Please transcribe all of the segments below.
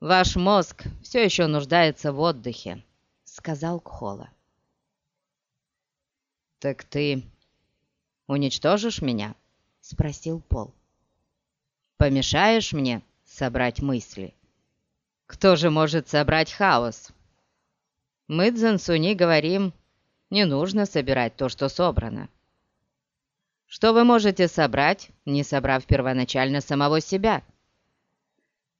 «Ваш мозг все еще нуждается в отдыхе», — сказал Кхола. «Так ты уничтожишь меня?» — спросил Пол. «Помешаешь мне собрать мысли? Кто же может собрать хаос? Мы, Дзансуни, говорим, не нужно собирать то, что собрано. Что вы можете собрать, не собрав первоначально самого себя?»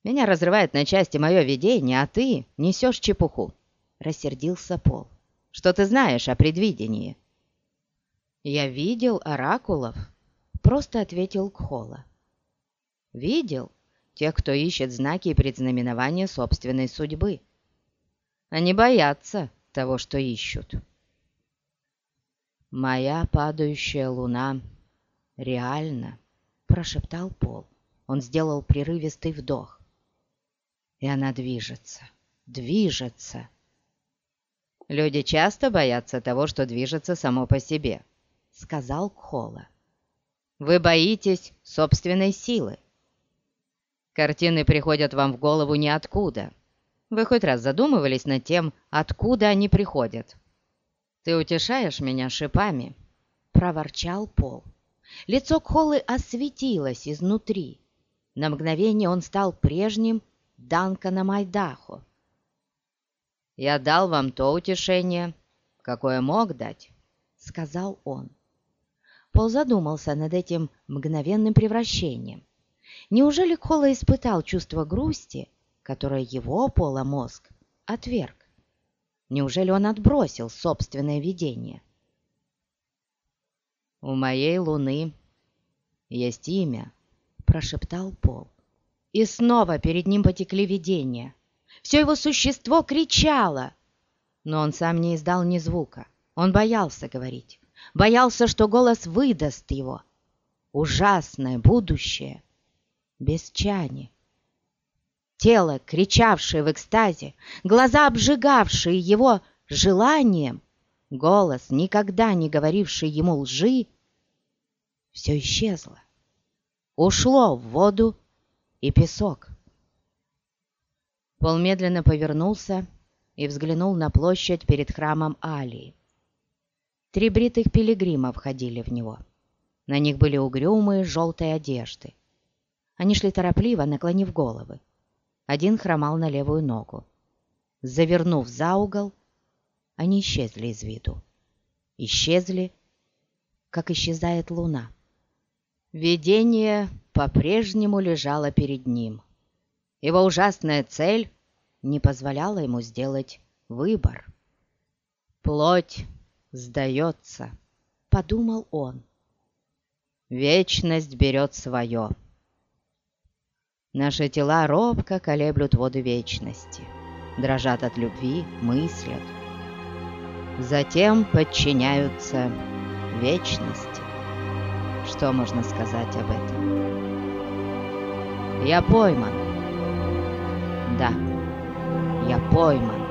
Меня разрывает на части мое видение, а ты несешь чепуху. Рассердился Пол. Что ты знаешь о предвидении? Я видел оракулов, просто ответил Кхола. Видел тех, кто ищет знаки и предзнаменования собственной судьбы. Они боятся того, что ищут. «Моя падающая луна реальна», — прошептал Пол. Он сделал прерывистый вдох. И она движется, движется. «Люди часто боятся того, что движется само по себе», — сказал Кхола. «Вы боитесь собственной силы. Картины приходят вам в голову ниоткуда. Вы хоть раз задумывались над тем, откуда они приходят?» «Ты утешаешь меня шипами?» — проворчал Пол. Лицо Кхолы осветилось изнутри. На мгновение он стал прежним Данкана Майдахо. «Я дал вам то утешение, какое мог дать», — сказал он. Пол задумался над этим мгновенным превращением. Неужели Кола испытал чувство грусти, которое его, Пола, мозг отверг? Неужели он отбросил собственное видение? «У моей луны есть имя», — прошептал Пол. И снова перед ним потекли видения. Все его существо кричало. Но он сам не издал ни звука. Он боялся говорить. Боялся, что голос выдаст его. Ужасное будущее. Без чани. Тело, кричавшее в экстазе, глаза, обжигавшие его желанием, голос, никогда не говоривший ему лжи, все исчезло. Ушло в воду и песок. Пол медленно повернулся и взглянул на площадь перед храмом Алии. Три бритых пилигрима входили в него. На них были угрюмые желтые одежды. Они шли торопливо, наклонив головы. Один хромал на левую ногу. Завернув за угол, они исчезли из виду. Исчезли, как исчезает луна. Видение по-прежнему лежало перед ним. Его ужасная цель не позволяла ему сделать выбор. «Плоть сдается», — подумал он. «Вечность берет свое». Наши тела робко колеблют воды вечности, дрожат от любви, мыслят. Затем подчиняются вечности. Что можно сказать об этом? Я пойман. Да, я пойман.